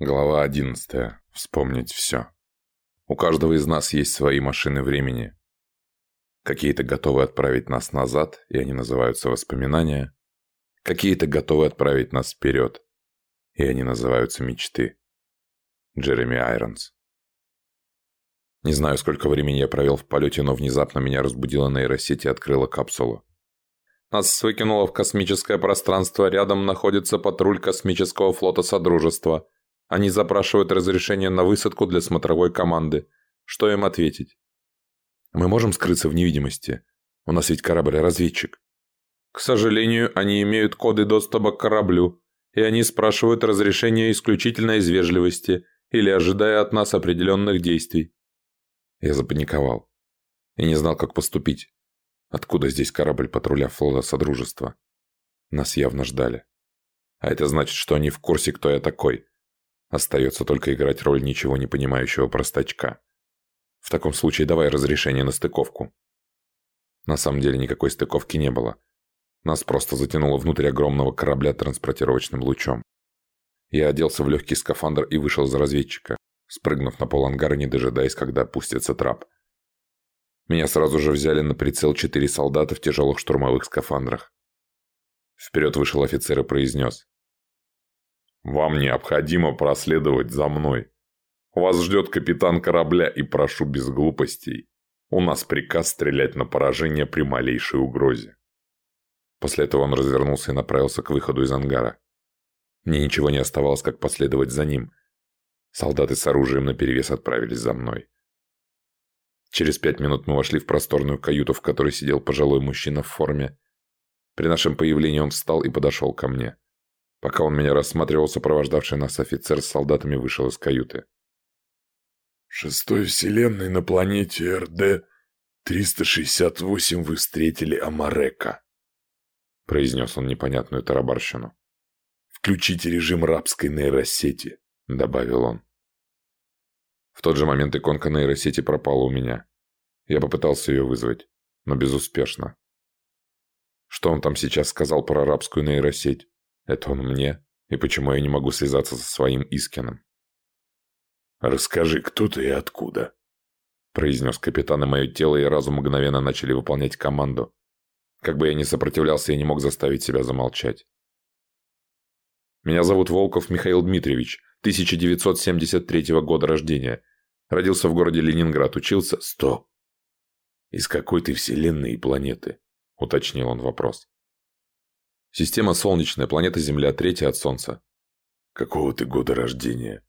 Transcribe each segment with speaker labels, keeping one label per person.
Speaker 1: Глава 11. Вспомнить все. У каждого из нас есть свои машины времени. Какие-то готовы отправить нас назад, и они называются воспоминания. Какие-то готовы отправить нас вперед, и они называются мечты. Джереми Айронс. Не знаю, сколько времени я провел в полете, но внезапно меня разбудила нейросеть и открыла капсулу. Нас выкинуло в космическое пространство, рядом находится патруль космического флота Содружества – они запрашивают разрешение на высадку для смотровой команды. Что им ответить? Мы можем скрыться в невидимости. У нас ведь корабль-разведчик. К сожалению, они имеют коды доступа к кораблю, и они спрашивают разрешение исключительно из вежливости или ожидая от нас определенных действий. Я запаниковал и не знал, как поступить. Откуда здесь корабль патруля флота Содружества? Нас явно ждали. А это значит, что они в курсе, кто я такой. Остается только играть роль ничего не понимающего простачка. В таком случае давай разрешение на стыковку. На самом деле никакой стыковки не было. Нас просто затянуло внутрь огромного корабля транспортировочным лучом. Я оделся в легкий скафандр и вышел за разведчика, спрыгнув на пол ангара, не дожидаясь, когда опустится трап. Меня сразу же взяли на прицел четыре солдата в тяжелых штурмовых скафандрах. Вперед вышел офицер и произнес. Вам необходимо проследовать за мной. Вас ждет капитан корабля и прошу без глупостей. У нас приказ стрелять на поражение при малейшей угрозе. После этого он развернулся и направился к выходу из ангара. Мне ничего не оставалось, как последовать за ним. Солдаты с оружием наперевес отправились за мной. Через пять минут мы вошли в просторную каюту, в которой сидел пожилой мужчина в форме. При нашем появлении он встал и подошел ко мне. Пока он меня рассматривал, сопровождавший нас офицер с солдатами вышел из каюты.
Speaker 2: «В шестой вселенной на планете РД-368 вы встретили Амарека», — произнес он непонятную тарабарщину. «Включите режим рабской нейросети», — добавил он.
Speaker 1: В тот же момент иконка нейросети пропала у меня. Я попытался ее вызвать, но безуспешно. Что он там сейчас сказал про арабскую нейросеть? Это он мне? И почему я не могу связаться со своим Искином?
Speaker 2: «Расскажи, кто ты и откуда?»
Speaker 1: Произнес капитан, и мое тело и разум мгновенно начали выполнять команду. Как бы я ни сопротивлялся, я не мог заставить себя замолчать. Меня зовут Волков Михаил Дмитриевич, 1973 года рождения. Родился в городе Ленинград, учился...
Speaker 2: Стоп! Из какой ты вселенной и планеты? Уточнил он вопрос.
Speaker 1: Система Солнечная, планета Земля, третья от Солнца.
Speaker 2: Какого ты года рождения?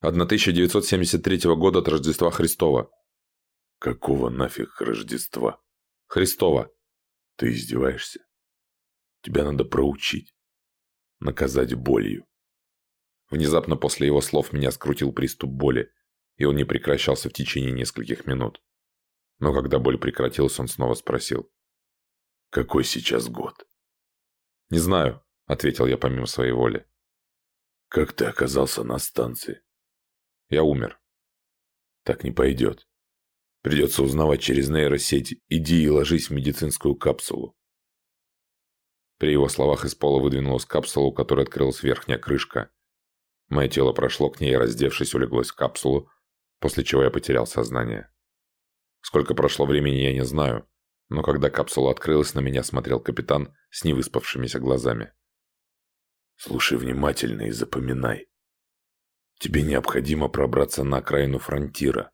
Speaker 1: 1973 года от Рождества Христова.
Speaker 2: Какого нафиг Рождества?
Speaker 1: Христова.
Speaker 2: Ты издеваешься? Тебя надо проучить. Наказать болью.
Speaker 1: Внезапно после его слов меня скрутил приступ боли, и он не прекращался в течение нескольких минут. Но когда боль прекратилась, он снова спросил.
Speaker 2: «Какой сейчас год?»
Speaker 1: «Не знаю», — ответил я помимо своей воли.
Speaker 2: «Как ты оказался на станции?»
Speaker 1: «Я умер».
Speaker 2: «Так не пойдет. Придется узнавать через нейросеть. Иди и ложись в медицинскую капсулу».
Speaker 1: При его словах из пола выдвинулась капсула, у которой открылась верхняя крышка. Мое тело прошло к ней раздевшись, улеглось в капсулу, после чего я потерял сознание. Сколько прошло времени, я не знаю, но когда капсула открылась, на меня смотрел капитан с невыспавшимися глазами.
Speaker 2: «Слушай внимательно и запоминай. Тебе необходимо пробраться на окраину фронтира.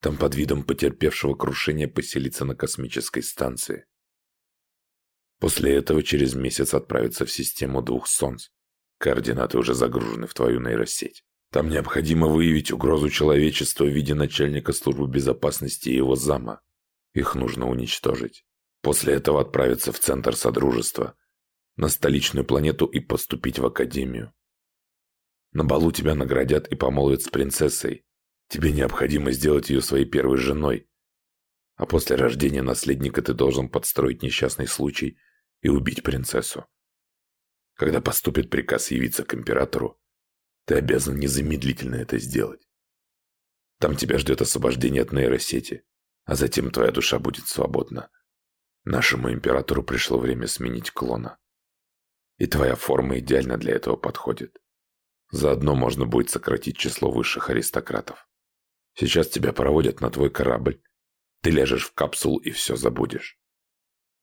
Speaker 2: Там под видом потерпевшего крушения поселиться на космической станции. После этого через месяц отправиться в систему двух солнц. Координаты уже загружены в твою нейросеть. Там необходимо выявить угрозу человечеству в виде начальника службы безопасности и его зама. Их нужно уничтожить. После этого отправиться в центр Содружества, на столичную планету и поступить в Академию. На балу тебя наградят и помолвят с принцессой. Тебе необходимо сделать ее своей первой женой. А после рождения наследника ты должен подстроить несчастный случай и убить принцессу. Когда поступит приказ явиться к императору, ты обязан незамедлительно это сделать. Там тебя ждет освобождение от нейросети а затем твоя душа будет свободна. Нашему императору пришло время сменить клона. И твоя форма идеально для этого подходит. Заодно можно будет сократить число высших аристократов. Сейчас тебя проводят на твой корабль. Ты ляжешь в капсулу и все забудешь.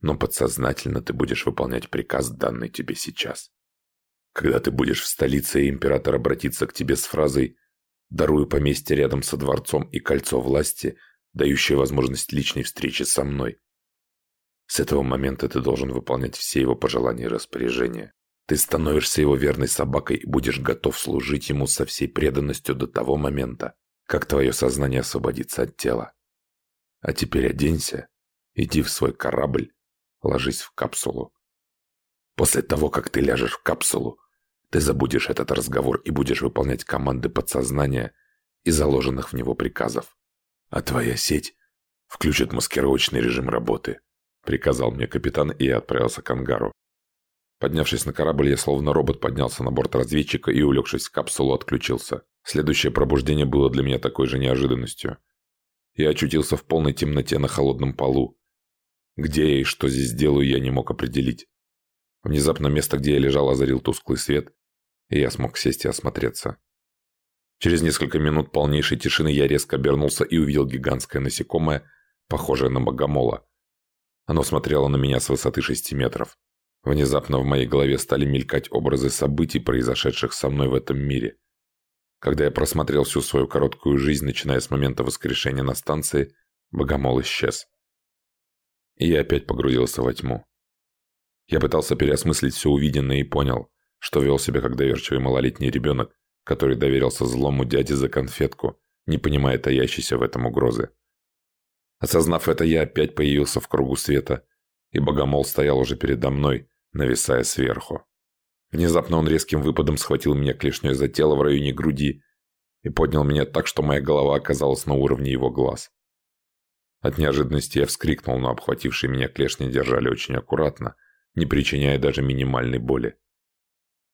Speaker 2: Но подсознательно ты будешь выполнять приказ, данный тебе сейчас. Когда ты будешь в столице, и император обратится к тебе с фразой «Дарую поместье рядом со дворцом и кольцо власти», дающее возможность личной встречи со мной. С этого момента ты должен выполнять все его пожелания и распоряжения. Ты становишься его верной собакой и будешь готов служить ему со всей преданностью до того момента, как твое сознание освободится от тела. А теперь оденься, иди в свой корабль, ложись в капсулу. После того, как ты ляжешь в капсулу, ты забудешь этот разговор и будешь выполнять команды подсознания и заложенных в него приказов. А твоя сеть включит маскировочный режим работы, приказал мне капитан, и я отправился к ангару. Поднявшись на корабль, я словно робот поднялся на борт разведчика и, улегшись в капсулу, отключился. Следующее пробуждение было для меня такой же неожиданностью. Я очутился в полной темноте на холодном полу. Где я и что здесь делаю, я не мог определить. Внезапно место, где я лежал, озарил тусклый свет, и я смог сесть и осмотреться. Через несколько минут полнейшей тишины я резко обернулся и увидел гигантское насекомое, похожее на богомола. Оно смотрело на меня с высоты шести метров. Внезапно в моей голове стали мелькать образы событий, произошедших со мной в этом мире. Когда я просмотрел всю свою короткую жизнь, начиная с момента воскрешения на станции, богомол исчез. И я опять погрузился во тьму. Я пытался переосмыслить все увиденное и понял, что вел себя как доверчивый малолетний ребенок, который доверился злому дяде за конфетку, не понимая таящейся в этом угрозы. Осознав это, я опять появился в кругу света, и богомол стоял уже передо мной, нависая сверху. Внезапно он резким выпадом схватил меня клешней за тело в районе груди и поднял меня так, что моя голова оказалась на уровне его глаз. От неожиданности я вскрикнул, но обхватившие меня клешни держали очень аккуратно, не причиняя даже минимальной боли.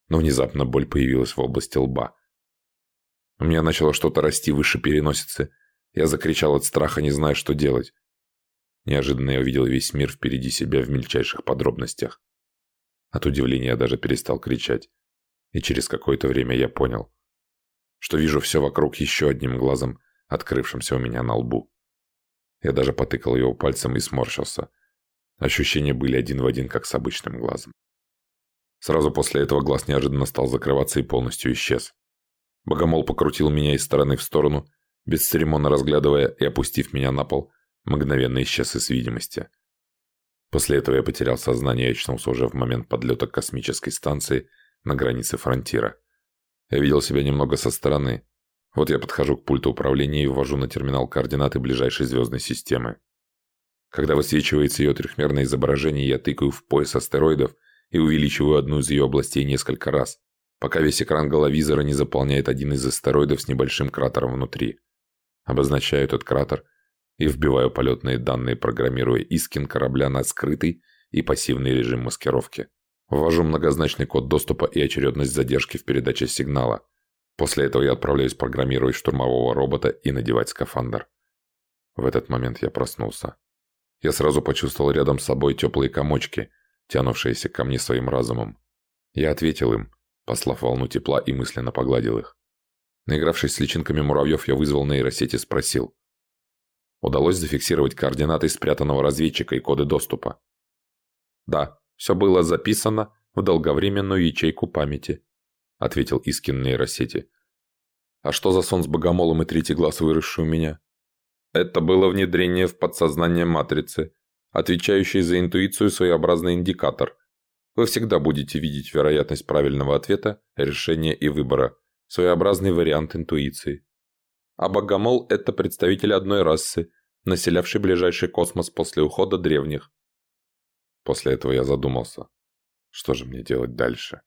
Speaker 2: Но внезапно боль появилась в области лба. У меня начало что-то расти выше переносицы. Я закричал от страха, не зная, что делать. Неожиданно я увидел весь мир впереди себя в мельчайших подробностях. От удивления я даже перестал кричать. И через какое-то время я понял, что вижу все вокруг еще одним глазом, открывшимся у меня на лбу. Я даже потыкал его пальцем и сморщился. Ощущения были один в один, как с обычным глазом. Сразу после этого глаз неожиданно стал закрываться и полностью исчез. Богомол покрутил меня из стороны в сторону, бесцеремонно разглядывая и опустив меня на пол, мгновенно исчез из видимости. После этого я потерял сознание и очнулся уже в момент подлета к космической станции на границе фронтира. Я видел себя немного со стороны. Вот я подхожу к пульту управления и ввожу на терминал координаты ближайшей звездной системы. Когда высвечивается ее трехмерное изображение, я тыкаю в пояс астероидов и увеличиваю одну из ее областей несколько раз, пока весь экран головизора не заполняет один из астероидов с небольшим кратером внутри. Обозначаю этот кратер и вбиваю полетные данные, программируя Искин корабля на скрытый и пассивный режим маскировки. Ввожу многозначный код доступа и очередность задержки в передаче сигнала. После этого я отправляюсь программировать штурмового робота и надевать скафандр. В этот момент я проснулся. Я сразу почувствовал рядом с собой теплые комочки, тянувшиеся ко мне своим разумом. Я ответил им, послав волну тепла и мысленно погладил их. Наигравшись с личинками муравьев, я вызвал нейросеть и спросил. Удалось зафиксировать координаты спрятанного разведчика и коды доступа. «Да, все было записано в долговременную ячейку памяти», ответил Искин нейросети. «А что за сон с богомолом и третий глаз, выросший у меня?» «Это было внедрение в подсознание матрицы, отвечающий за интуицию своеобразный индикатор. Вы всегда будете видеть вероятность правильного ответа, решения и выбора, своеобразный вариант интуиции а богомол – это представитель одной расы, населявшей ближайший космос после ухода древних. После этого я задумался, что же мне делать дальше.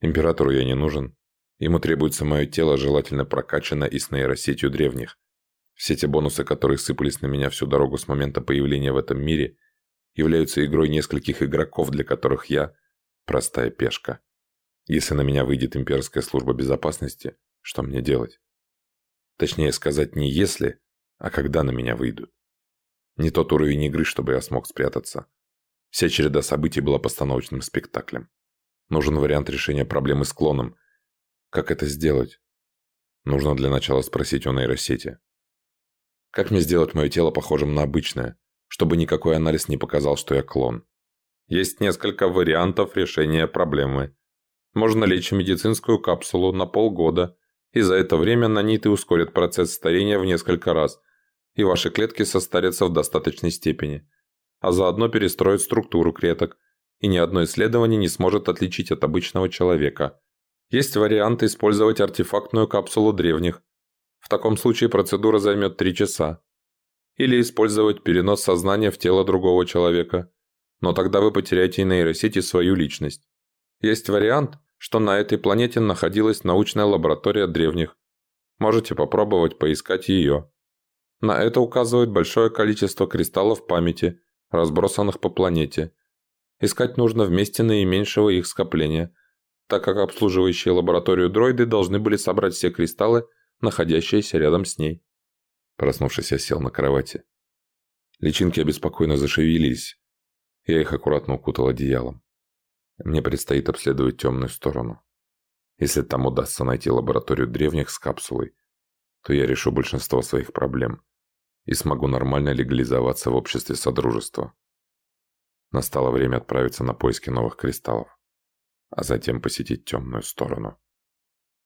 Speaker 2: Императору я не нужен, ему требуется мое тело, желательно прокачанное и с нейросетью древних. Все те бонусы, которые сыпались на меня всю дорогу с момента появления в этом мире, являются игрой нескольких игроков, для которых я – простая пешка. Если на меня выйдет имперская служба безопасности, что мне делать? Точнее сказать, не если, а когда на меня выйдут. Не тот уровень игры, чтобы я смог спрятаться. Вся череда событий была постановочным спектаклем. Нужен вариант решения проблемы с клоном,
Speaker 1: Как это сделать? Нужно для начала спросить у нейросети. Как мне сделать мое тело похожим на обычное, чтобы никакой анализ не показал, что я клон? Есть несколько вариантов решения проблемы. Можно лечь в медицинскую капсулу на полгода, и за это время наниты ускорят процесс старения в несколько раз, и ваши клетки состарятся в достаточной степени, а заодно перестроят структуру клеток, и ни одно исследование не сможет отличить от обычного человека. Есть вариант использовать артефактную капсулу древних. В таком случае процедура займет 3 часа. Или использовать перенос сознания в тело другого человека. Но тогда вы потеряете нейросети свою личность. Есть вариант, что на этой планете находилась научная лаборатория древних. Можете попробовать поискать ее. На это указывает большое количество кристаллов памяти, разбросанных по планете. Искать нужно в месте наименьшего их скопления, так как обслуживающие лабораторию дроиды должны были собрать все кристаллы, находящиеся рядом с ней. Проснувшись, я сел на кровати. Личинки обеспокоенно зашевелились. Я их аккуратно укутал одеялом. Мне предстоит обследовать темную сторону. Если там удастся найти лабораторию древних с капсулой, то я решу большинство своих проблем и смогу нормально легализоваться в обществе Содружества. Настало время отправиться на поиски новых кристаллов, а затем посетить темную сторону.